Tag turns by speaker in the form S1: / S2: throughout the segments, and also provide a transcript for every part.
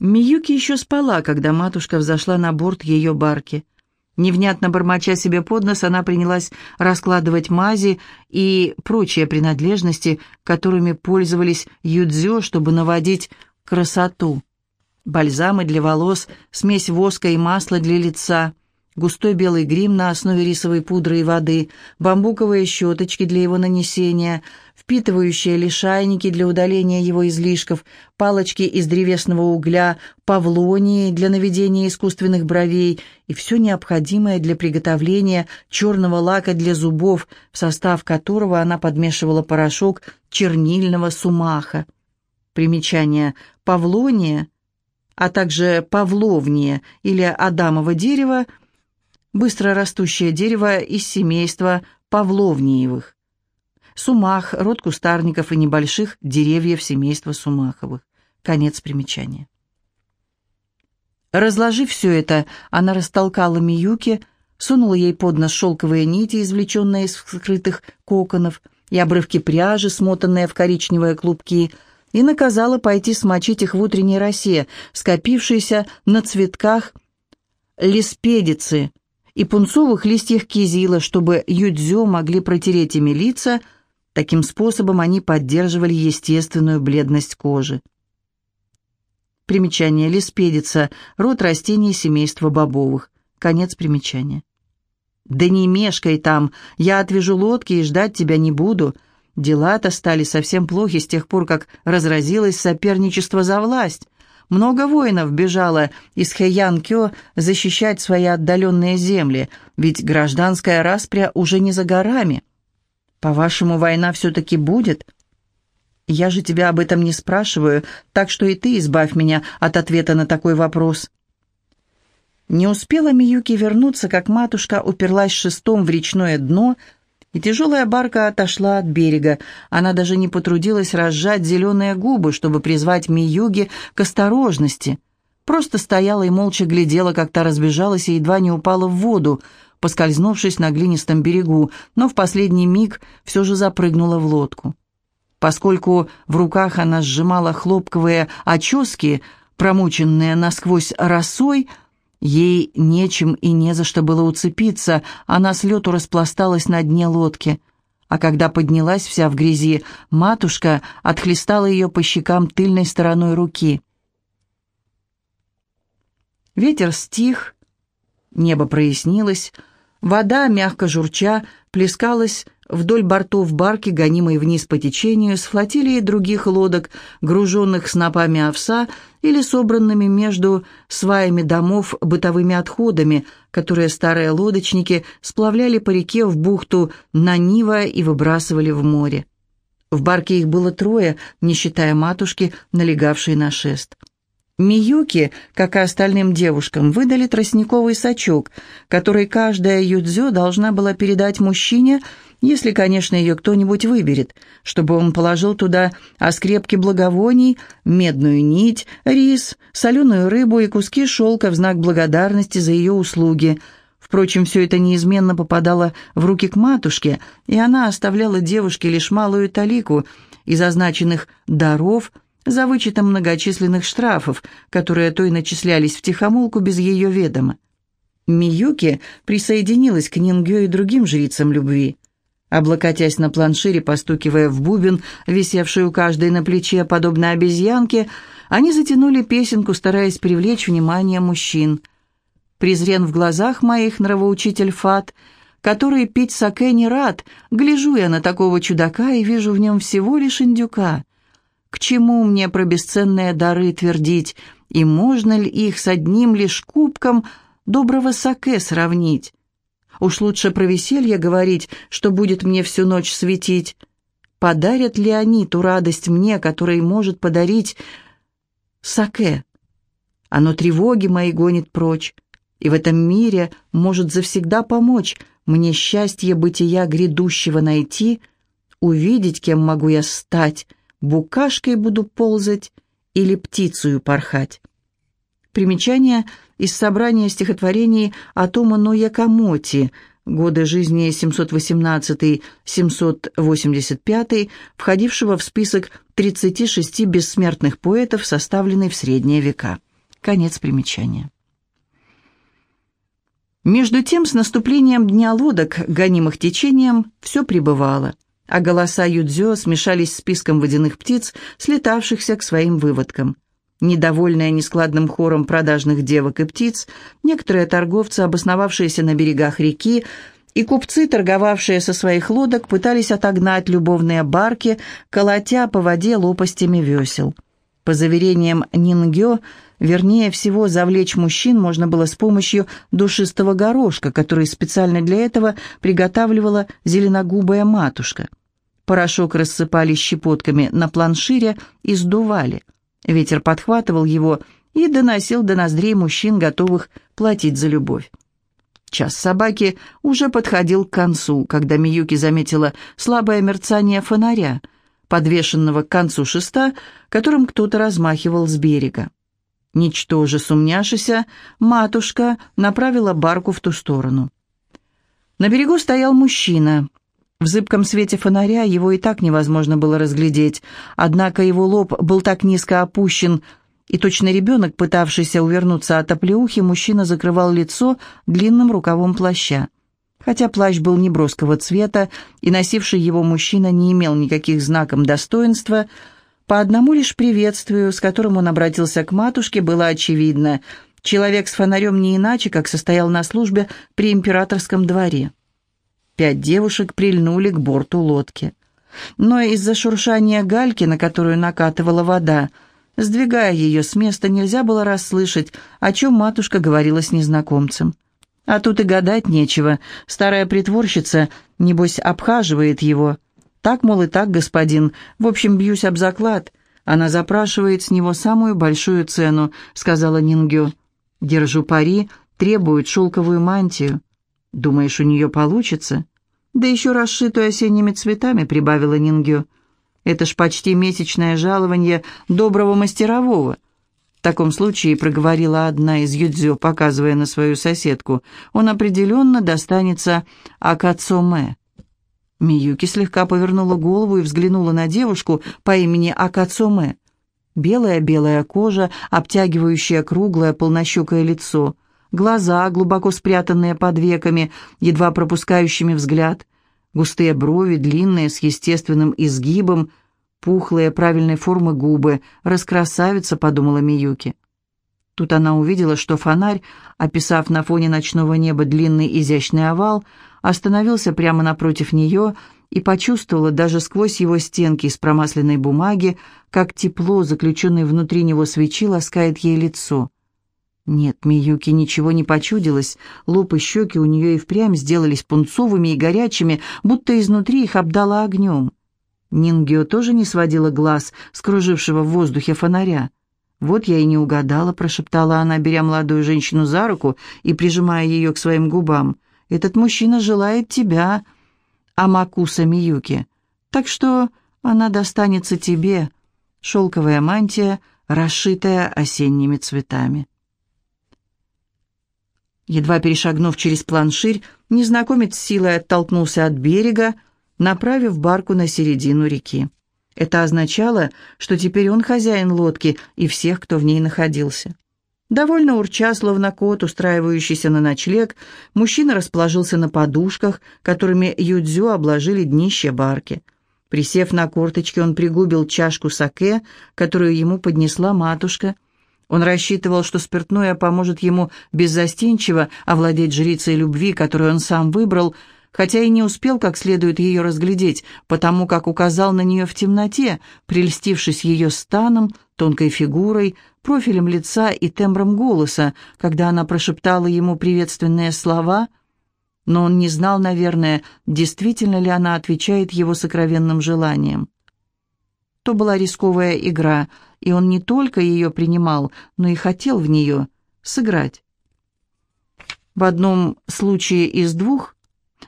S1: Миюки еще спала, когда матушка взошла на борт ее барки. Невнятно бормоча себе под нос, она принялась раскладывать мази и прочие принадлежности, которыми пользовались юдзё, чтобы наводить красоту. Бальзамы для волос, смесь воска и масла для лица — густой белый грим на основе рисовой пудры и воды, бамбуковые щеточки для его нанесения, впитывающие лишайники для удаления его излишков, палочки из древесного угля, павлонии для наведения искусственных бровей и все необходимое для приготовления черного лака для зубов, в состав которого она подмешивала порошок чернильного сумаха. Примечание «павлония», а также «павловния» или «адамово дерево» – быстро растущее дерево из семейства павловниевых. Сумах – род кустарников и небольших деревьев семейства сумаховых. Конец примечания. Разложив все это, она растолкала Миюки, сунула ей под нос шелковые нити, извлеченные из скрытых коконов, и обрывки пряжи, смотанные в коричневые клубки, и наказала пойти смочить их в утренней росе, скопившейся на цветках лиспедицы – и пунцовых листьях кизила, чтобы юдзё могли протереть ими лица, таким способом они поддерживали естественную бледность кожи. Примечание лиспедица – род растений семейства бобовых. Конец примечания. «Да не мешкай там, я отвяжу лодки и ждать тебя не буду. Дела-то стали совсем плохи с тех пор, как разразилось соперничество за власть. Много воинов бежало из Хэян-Кё защищать свои отдаленные земли, ведь гражданская распря уже не за горами. По-вашему, война все-таки будет? Я же тебя об этом не спрашиваю, так что и ты избавь меня от ответа на такой вопрос. Не успела Миюки вернуться, как матушка уперлась шестом в речное дно, и тяжелая барка отошла от берега. Она даже не потрудилась разжать зеленые губы, чтобы призвать Миюги к осторожности. Просто стояла и молча глядела, как та разбежалась и едва не упала в воду, поскользнувшись на глинистом берегу, но в последний миг все же запрыгнула в лодку. Поскольку в руках она сжимала хлопковые очески, промученные насквозь росой, Ей нечем и не за что было уцепиться, она с лету распласталась на дне лодки. А когда поднялась вся в грязи, матушка отхлестала ее по щекам тыльной стороной руки. Ветер стих, небо прояснилось, вода, мягко журча, плескалась вдоль бортов барки, гонимой вниз по течению, с флотилией других лодок, груженных снопами овса или собранными между сваями домов бытовыми отходами, которые старые лодочники сплавляли по реке в бухту на Нива и выбрасывали в море. В барке их было трое, не считая матушки, налегавшей на шест. Миюки, как и остальным девушкам, выдали тростниковый сачок, который каждая юдзё должна была передать мужчине, если, конечно, ее кто-нибудь выберет, чтобы он положил туда оскрепки благовоний, медную нить, рис, соленую рыбу и куски шелка в знак благодарности за ее услуги. Впрочем, все это неизменно попадало в руки к матушке, и она оставляла девушке лишь малую талику из означенных «даров», за вычетом многочисленных штрафов, которые то и начислялись в тихомолку без ее ведома. Миюки присоединилась к Нингё и другим жрицам любви. Облокотясь на планшире, постукивая в бубен, висевший у каждой на плече, подобно обезьянке, они затянули песенку, стараясь привлечь внимание мужчин. Презрен в глазах моих нравоучитель Фат, который пить саке не рад, гляжу я на такого чудака и вижу в нем всего лишь индюка. К чему мне про бесценные дары твердить, и можно ли их с одним лишь кубком доброго саке сравнить? Уж лучше про веселье говорить, что будет мне всю ночь светить. Подарят ли они ту радость мне, которой может подарить саке? Оно тревоги мои гонит прочь, и в этом мире может завсегда помочь мне счастье бытия грядущего найти, увидеть, кем могу я стать, букашкой буду ползать или птицею порхать. Примечание из собрания стихотворений Атома Ноякамоти, годы жизни 718-785, входившего в список 36 бессмертных поэтов, составленный в средние века. Конец примечания. Между тем, с наступлением дня лодок, гонимых течением, все прибывало, а голоса Юдзё смешались с списком водяных птиц, слетавшихся к своим выводкам. Недовольные нескладным хором продажных девок и птиц, некоторые торговцы, обосновавшиеся на берегах реки, и купцы, торговавшие со своих лодок, пытались отогнать любовные барки, колотя по воде лопастями весел. По заверениям Нингё, Вернее всего, завлечь мужчин можно было с помощью душистого горошка, который специально для этого приготавливала зеленогубая матушка. Порошок рассыпали щепотками на планшире и сдували. Ветер подхватывал его и доносил до ноздрей мужчин, готовых платить за любовь. Час собаки уже подходил к концу, когда Миюки заметила слабое мерцание фонаря, подвешенного к концу шеста, которым кто-то размахивал с берега. Ничтоже сумняшися, матушка направила барку в ту сторону. На берегу стоял мужчина. В зыбком свете фонаря его и так невозможно было разглядеть, однако его лоб был так низко опущен, и точно ребенок, пытавшийся увернуться от оплеухи, мужчина закрывал лицо длинным рукавом плаща. Хотя плащ был неброского цвета, и носивший его мужчина не имел никаких знаков достоинства – по одному лишь приветствию, с которым он обратился к матушке, было очевидно. Человек с фонарем не иначе, как состоял на службе при императорском дворе. Пять девушек прильнули к борту лодки. Но из-за шуршания гальки, на которую накатывала вода, сдвигая ее с места, нельзя было расслышать, о чем матушка говорила с незнакомцем. А тут и гадать нечего. Старая притворщица, небось, обхаживает его. Так, мол, и так, господин. В общем, бьюсь об заклад. Она запрашивает с него самую большую цену, сказала Нингё. Держу пари, требует шелковую мантию. Думаешь, у нее получится? Да еще расшитую осенними цветами, прибавила Нингё. Это ж почти месячное жалование доброго мастерового. В таком случае, проговорила одна из юдзё, показывая на свою соседку, он определенно достанется Акацоме. Миюки слегка повернула голову и взглянула на девушку по имени Акацуме. Белая-белая кожа, обтягивающая круглое полнощекое лицо, глаза, глубоко спрятанные под веками, едва пропускающими взгляд, густые брови, длинные, с естественным изгибом, пухлые правильной формы губы. «Раскрасавица», — подумала Миюки. Тут она увидела, что фонарь, описав на фоне ночного неба длинный изящный овал, остановился прямо напротив нее и почувствовала даже сквозь его стенки из промасленной бумаги, как тепло, заключенное внутри него свечи, ласкает ей лицо. Нет, Миюки ничего не почудилось, лоб и щеки у нее и впрямь сделались пунцовыми и горячими, будто изнутри их обдала огнем. Нингио тоже не сводила глаз с кружившего в воздухе фонаря. «Вот я и не угадала», — прошептала она, беря молодую женщину за руку и прижимая ее к своим губам. «Этот мужчина желает тебя, Амакуса Миюки. Так что она достанется тебе, шелковая мантия, расшитая осенними цветами». Едва перешагнув через планширь, незнакомец силой оттолкнулся от берега, направив барку на середину реки. Это означало, что теперь он хозяин лодки и всех, кто в ней находился. Довольно урча, словно кот, устраивающийся на ночлег, мужчина расположился на подушках, которыми Юдзю обложили днище барки. Присев на корточки, он пригубил чашку саке, которую ему поднесла матушка. Он рассчитывал, что спиртное поможет ему беззастенчиво овладеть жрицей любви, которую он сам выбрал – хотя и не успел как следует ее разглядеть, потому как указал на нее в темноте, прельстившись ее станом, тонкой фигурой, профилем лица и тембром голоса, когда она прошептала ему приветственные слова, но он не знал, наверное, действительно ли она отвечает его сокровенным желаниям. То была рисковая игра, и он не только ее принимал, но и хотел в нее сыграть. В одном случае из двух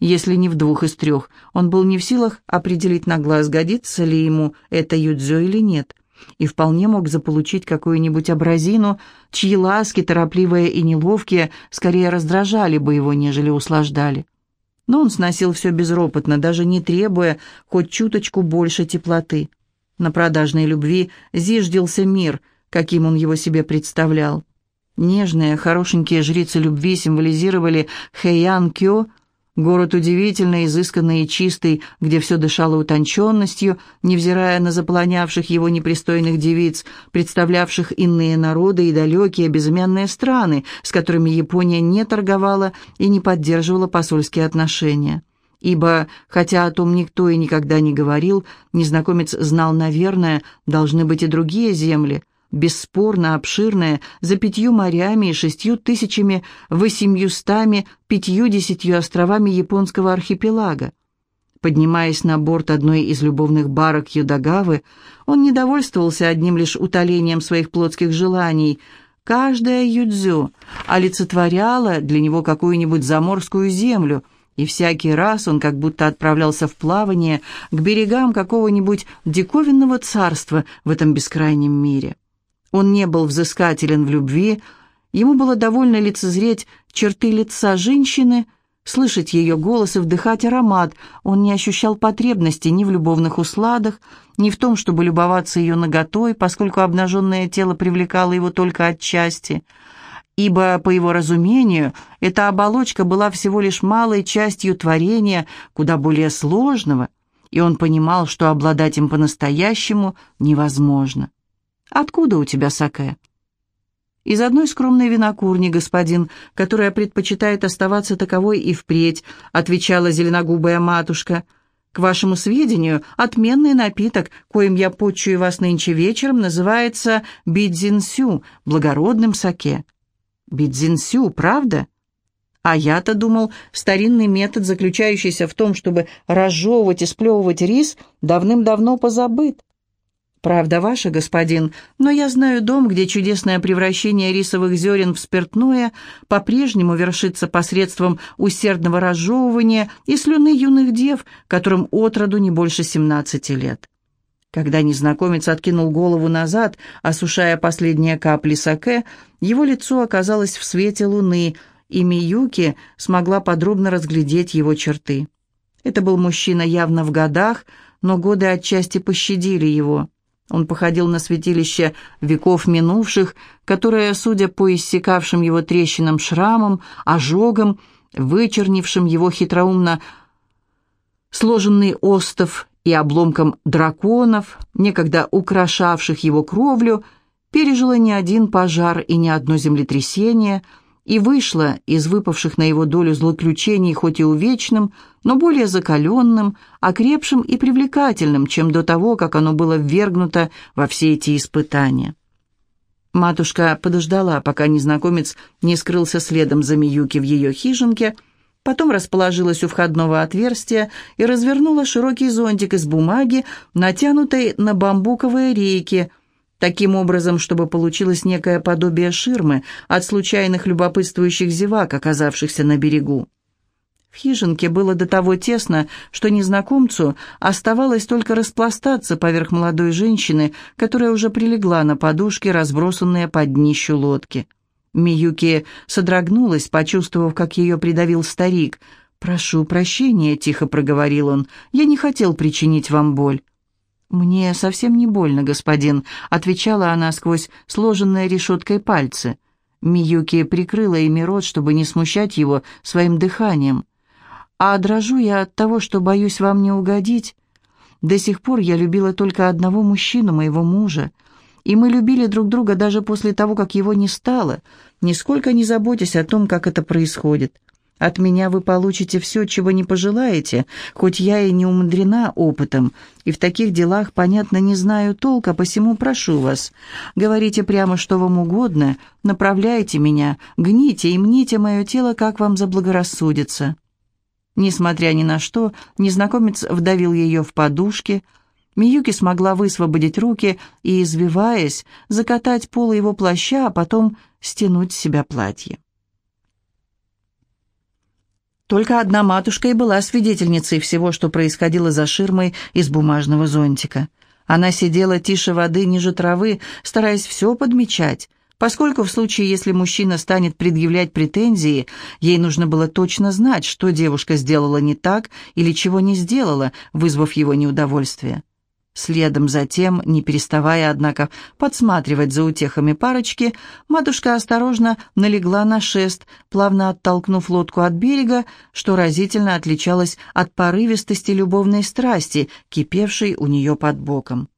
S1: если не в двух из трех. Он был не в силах определить на глаз, годится ли ему это юдзё или нет, и вполне мог заполучить какую-нибудь образину, чьи ласки, торопливые и неловкие, скорее раздражали бы его, нежели услаждали. Но он сносил все безропотно, даже не требуя хоть чуточку больше теплоты. На продажной любви зиждился мир, каким он его себе представлял. Нежные, хорошенькие жрицы любви символизировали Хэйян Кё, город удивительно изысканный и чистый, где все дышало утонченностью, невзирая на заполонявших его непристойных девиц, представлявших иные народы и далекие безымянные страны, с которыми Япония не торговала и не поддерживала посольские отношения. Ибо, хотя о том никто и никогда не говорил, незнакомец знал, наверное, должны быть и другие земли, бесспорно обширная, за пятью морями и шестью тысячами восемьюстами пятьюдесятью островами японского архипелага. Поднимаясь на борт одной из любовных барок Юдагавы, он не довольствовался одним лишь утолением своих плотских желаний. Каждая юдзю олицетворяла для него какую-нибудь заморскую землю, и всякий раз он как будто отправлялся в плавание к берегам какого-нибудь диковинного царства в этом бескрайнем мире. Он не был взыскателен в любви, ему было довольно лицезреть черты лица женщины, слышать ее голос и вдыхать аромат. Он не ощущал потребности ни в любовных усладах, ни в том, чтобы любоваться ее наготой, поскольку обнаженное тело привлекало его только отчасти. Ибо, по его разумению, эта оболочка была всего лишь малой частью творения, куда более сложного, и он понимал, что обладать им по-настоящему невозможно. «Откуда у тебя саке?» «Из одной скромной винокурни, господин, которая предпочитает оставаться таковой и впредь», отвечала зеленогубая матушка. «К вашему сведению, отменный напиток, коим я почую вас нынче вечером, называется бидзинсю, благородным саке». «Бидзинсю, правда?» А я-то думал, старинный метод, заключающийся в том, чтобы разжевывать и сплевывать рис, давным-давно позабыт. «Правда ваша, господин, но я знаю дом, где чудесное превращение рисовых зерен в спиртное по-прежнему вершится посредством усердного разжевывания и слюны юных дев, которым отроду не больше семнадцати лет». Когда незнакомец откинул голову назад, осушая последние капли саке, его лицо оказалось в свете луны, и Миюки смогла подробно разглядеть его черты. Это был мужчина явно в годах, но годы отчасти пощадили его. Он походил на святилище веков минувших, которое, судя по иссекавшим его трещинам шрамам, ожогам, вычернившим его хитроумно сложенный остов и обломкам драконов, некогда украшавших его кровлю, пережило не один пожар и не одно землетрясение – и вышло из выпавших на его долю злоключений хоть и увечным, но более закаленным, окрепшим и привлекательным, чем до того, как оно было ввергнуто во все эти испытания. Матушка подождала, пока незнакомец не скрылся следом за Миюки в ее хижинке, потом расположилась у входного отверстия и развернула широкий зонтик из бумаги, натянутой на бамбуковые рейки – таким образом, чтобы получилось некое подобие ширмы от случайных любопытствующих зевак, оказавшихся на берегу. В хижинке было до того тесно, что незнакомцу оставалось только распластаться поверх молодой женщины, которая уже прилегла на подушки, разбросанные под днищу лодки. Миюки содрогнулась, почувствовав, как ее придавил старик. «Прошу прощения», — тихо проговорил он, — «я не хотел причинить вам боль». «Мне совсем не больно, господин», — отвечала она сквозь сложенные решеткой пальцы. Миюки прикрыла ими рот, чтобы не смущать его своим дыханием. «А дрожу я от того, что боюсь вам не угодить. До сих пор я любила только одного мужчину, моего мужа, и мы любили друг друга даже после того, как его не стало, нисколько не заботясь о том, как это происходит. От меня вы получите все, чего не пожелаете, хоть я и не умудрена опытом, и в таких делах, понятно, не знаю толка, посему прошу вас. Говорите прямо, что вам угодно, направляйте меня, гните и мните мое тело, как вам заблагорассудится». Несмотря ни на что, незнакомец вдавил ее в подушки. Миюки смогла высвободить руки и, извиваясь, закатать полы его плаща, а потом стянуть с себя платье. Только одна матушка и была свидетельницей всего, что происходило за ширмой из бумажного зонтика. Она сидела тише воды, ниже травы, стараясь все подмечать, поскольку в случае, если мужчина станет предъявлять претензии, ей нужно было точно знать, что девушка сделала не так или чего не сделала, вызвав его неудовольствие. Следом за тем, не переставая, однако, подсматривать за утехами парочки, матушка осторожно налегла на шест, плавно оттолкнув лодку от берега, что разительно отличалось от порывистости любовной страсти, кипевшей у нее под боком.